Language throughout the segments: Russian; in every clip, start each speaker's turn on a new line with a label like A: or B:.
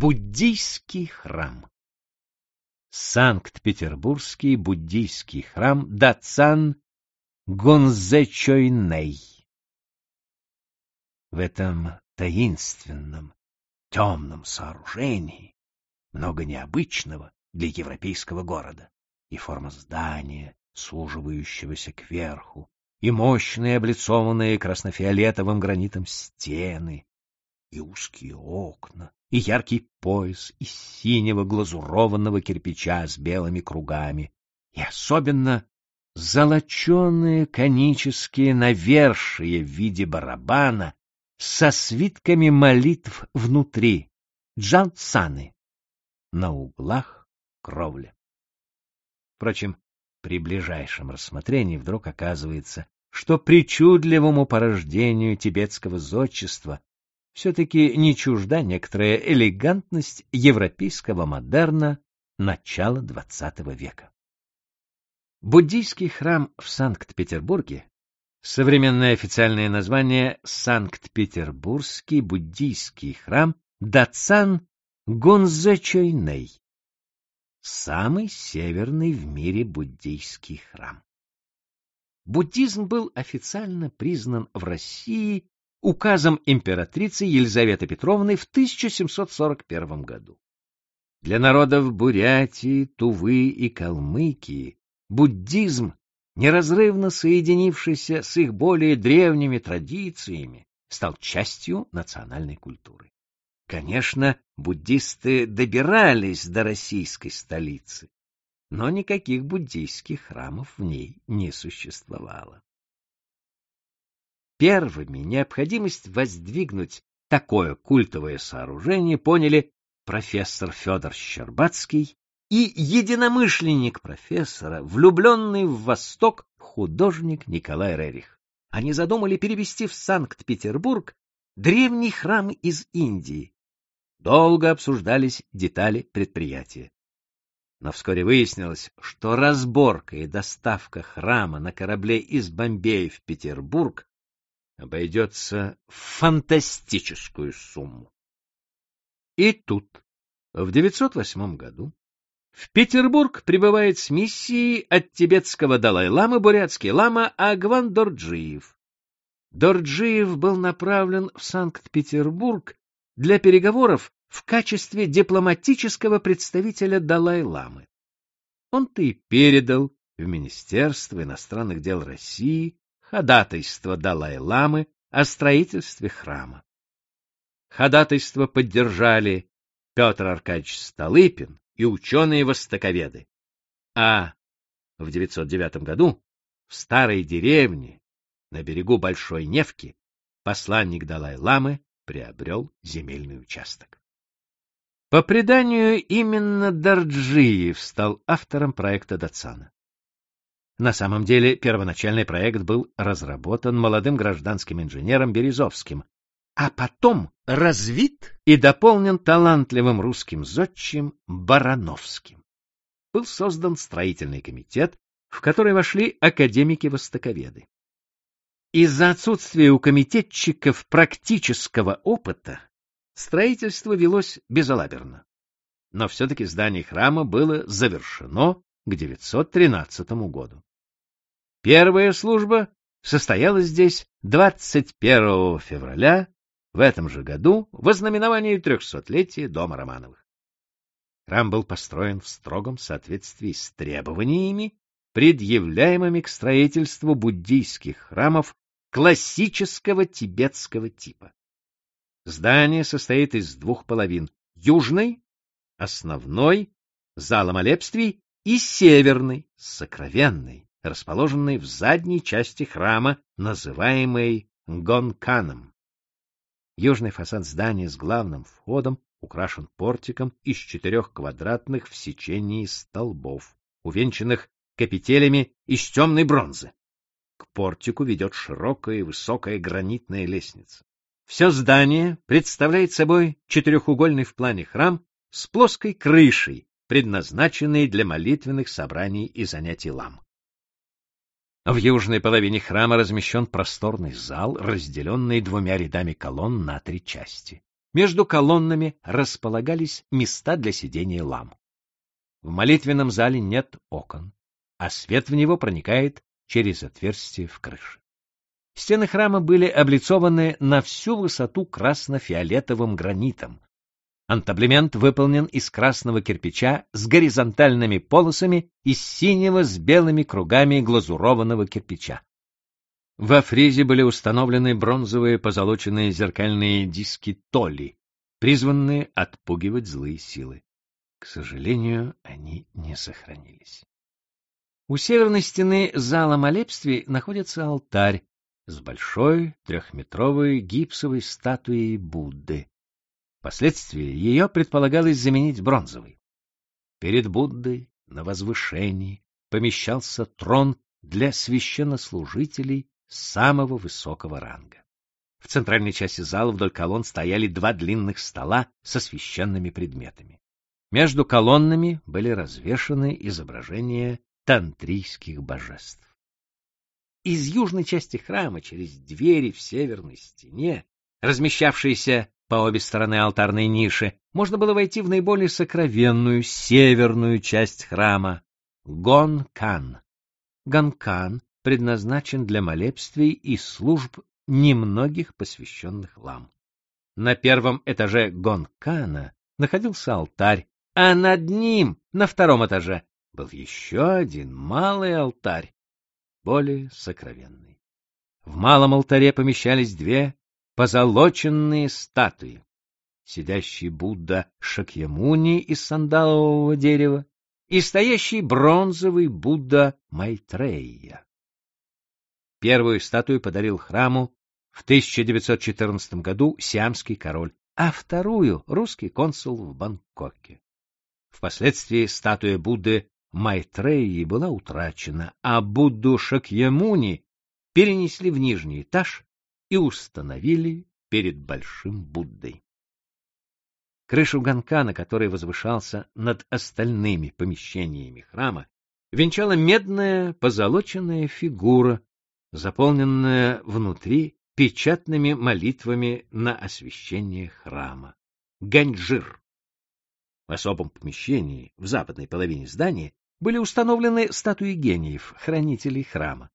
A: Буддийский храм. Санкт-Петербургский буддийский храм Дацан Гонзэчойнэй. В этом таинственном, темном сооружении много необычного для европейского города. И форма здания, суживающегося кверху, и мощные, облицованные краснофиолетовым гранитом стены, и узкие окна, и яркий пояс из синего глазурованного кирпича с белыми кругами, и особенно золоченые конические навершия в виде барабана со свитками молитв внутри, джансаны, на углах кровли. Впрочем, при ближайшем рассмотрении вдруг оказывается, что причудливому порождению тибетского зодчества все-таки не чужда некоторая элегантность европейского модерна начала XX века. Буддийский храм в Санкт-Петербурге современное официальное название Санкт-Петербургский буддийский храм Дацан Гонзачойней самый северный в мире буддийский храм. Буддизм был официально признан в России указом императрицы Елизаветы Петровны в 1741 году. Для народов Бурятии, Тувы и Калмыкии буддизм, неразрывно соединившийся с их более древними традициями, стал частью национальной культуры. Конечно, буддисты добирались до российской столицы, но никаких буддийских храмов в ней не существовало. Первыми необходимость воздвигнуть такое культовое сооружение поняли профессор Федор Щербацкий и единомышленник профессора, влюбленный в Восток художник Николай Рерих. Они задумали перевести в Санкт-Петербург древний храм из Индии, Долго обсуждались детали предприятия. Но вскоре выяснилось, что разборка и доставка храма на корабле из Бомбея в Петербург обойдется в фантастическую сумму. И тут, в 908 году, в Петербург прибывает с миссией от тибетского Далай-ламы бурятский лама Агван Дорджиев. Дорджиев был направлен в Санкт-Петербург для переговоров в качестве дипломатического представителя Далай-ламы. Он-то и передал в Министерство иностранных дел России ходатайство Далай-ламы о строительстве храма. Ходатайство поддержали Петр Аркадьевич Столыпин и ученые-востоковеды. А в 909 году в старой деревне на берегу Большой Невки посланник Далай-ламы приобрел земельный участок. По преданию, именно Дарджиев стал автором проекта Датсана. На самом деле, первоначальный проект был разработан молодым гражданским инженером Березовским, а потом развит и дополнен талантливым русским зодчим Барановским. Был создан строительный комитет, в который вошли академики-востоковеды. Из-за отсутствия у комитетчиков практического опыта строительство велось безалаберно. Но все-таки здание храма было завершено к 913 году. Первая служба состоялась здесь 21 февраля в этом же году в ознаменовании трехсотлетия дома Романовых. Храм был построен в строгом соответствии с требованиями, предъявляемыми к строительству буддийских храмов классического тибетского типа. Здание состоит из двух половин — южной, основной, зала молебствий, и северной, сокровенной, расположенной в задней части храма, называемой Гонканом. Южный фасад здания с главным входом украшен портиком из четырех квадратных в сечении столбов, увенчанных капителями из темной бронзы. К портику ведет широкая и высокая гранитная лестница. Все здание представляет собой четырехугольный в плане храм с плоской крышей, предназначенный для молитвенных собраний и занятий лам. В южной половине храма размещен просторный зал, разделенный двумя рядами колонн на три части. между колоннами располагались места для сидения лам. В молитвенном зале нет окон, а свет в него проникает через отверстие в крыше. Стены храма были облицованы на всю высоту красно-фиолетовым гранитом. Антаблемент выполнен из красного кирпича с горизонтальными полосами из синего с белыми кругами глазурованного кирпича. Во фризе были установлены бронзовые позолоченные зеркальные диски Толли, призванные отпугивать злые силы. К сожалению, они не сохранились. У северной стены зала молебствий находится алтарь с большой трехметровой гипсовой статуей Будды. Впоследствии ее предполагалось заменить бронзовой. Перед Буддой на возвышении помещался трон для священнослужителей самого высокого ранга. В центральной части зала вдоль колонн стояли два длинных стола со священными предметами. Между колоннами были развешаны изображения тантрийских божеств. Из южной части храма через двери в северной стене, размещавшиеся по обе стороны алтарной ниши, можно было войти в наиболее сокровенную северную часть храма — Гонкан. Гонкан предназначен для молебствий и служб немногих посвященных лам. На первом этаже Гонкана находился алтарь, а над ним, на втором этаже, был еще один малый алтарь, более сокровенный. В малом алтаре помещались две позолоченные статуи. Сидящий Будда Шакьямуни из сандалового дерева и стоящий бронзовый Будда Майтрея. Первую статую подарил храму в 1914 году сиамский король, а вторую — русский консул в Бангкоке. Впоследствии статуя Будды Майтреи была утрачена, а Будду Шакьямуни перенесли в нижний этаж и установили перед Большим Буддой. Крышу ганка, на которой возвышался над остальными помещениями храма, венчала медная позолоченная фигура заполненная внутри печатными молитвами на освящение храма. Ганджир. В особом помещении, в западной половине здания, были установлены статуи гениев, хранителей храма.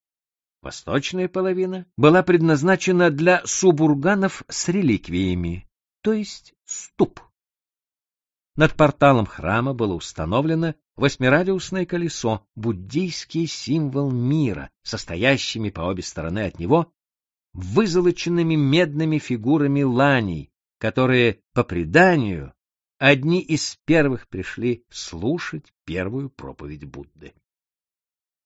A: Восточная половина была предназначена для субурганов с реликвиями, то есть ступ. Над порталом храма было установлено восьмирадиусное колесо, буддийский символ мира, состоящими по обе стороны от него вызолоченными медными фигурами ланей, которые, по преданию, одни из первых пришли слушать первую проповедь Будды.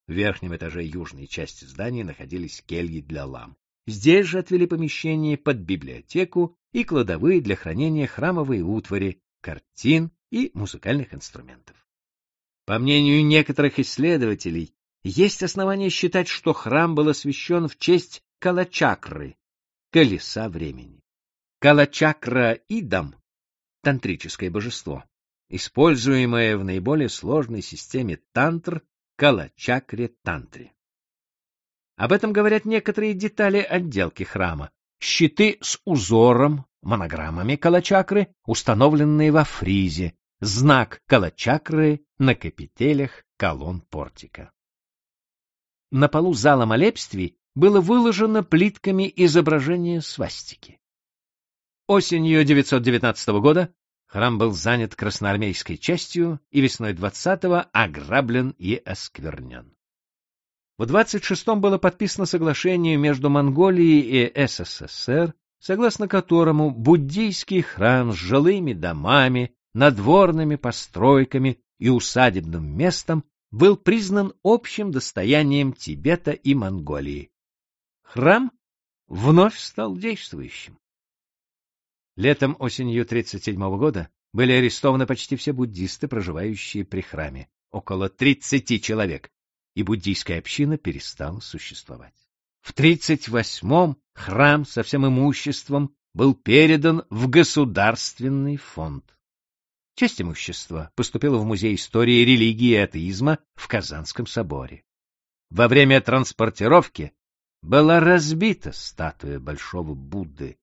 A: В верхнем этаже южной части здания находились кельи для лам. Здесь же отвели помещение под библиотеку и кладовые для хранения храмовой утвари, картин и музыкальных инструментов. По мнению некоторых исследователей, есть основания считать, что храм был освящен в честь Калачакры, колеса времени. Калачакра Идам — тантрическое божество, используемое в наиболее сложной системе тантр Калачакре Тантре. Об этом говорят некоторые детали отделки храма. Щиты с узором, монограммами калачакры, установленные во фризе, знак калачакры на капителях колонн портика. На полу зала молебствий было выложено плитками изображение свастики. Осенью 919 года храм был занят красноармейской частью и весной 20-го ограблен и осквернен. В 26-м было подписано соглашение между Монголией и СССР, согласно которому буддийский храм с жилыми домами, надворными постройками и усадебным местом был признан общим достоянием Тибета и Монголии. Храм вновь стал действующим. Летом-осенью 1937 года были арестованы почти все буддисты, проживающие при храме, около 30 человек, и буддийская община перестала существовать. В 1938-м храм со всем имуществом был передан в государственный фонд. Часть имущества поступила в Музей истории религии и атеизма в Казанском соборе. Во время транспортировки была разбита статуя Большого Будды,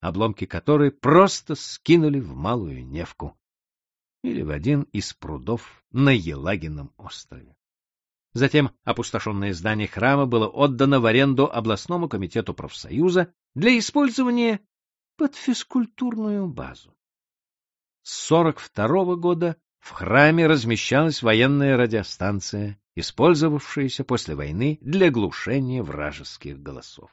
A: обломки которой просто скинули в Малую Невку или в один из прудов на Елагином острове. Затем опустошенное здание храма было отдано в аренду областному комитету профсоюза для использования под физкультурную базу. С 42 года в храме размещалась военная радиостанция, использовавшаяся после войны для глушения вражеских голосов.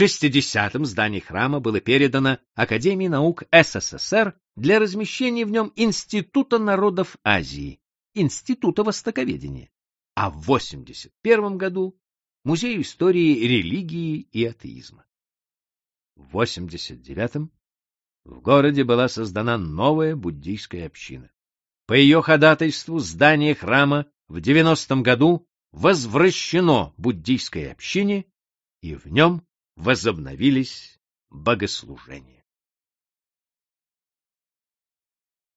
A: В 60-м здание храма было передано Академии наук СССР для размещения в нем Института народов Азии, Института востоковедения, а в 81 году Музею истории религии и атеизма. В 89-м в городе была создана новая буддийская община. По ее ходатайству здание храма в 90-м году возвращено буддийской общине, и в нем возобновились богослужения.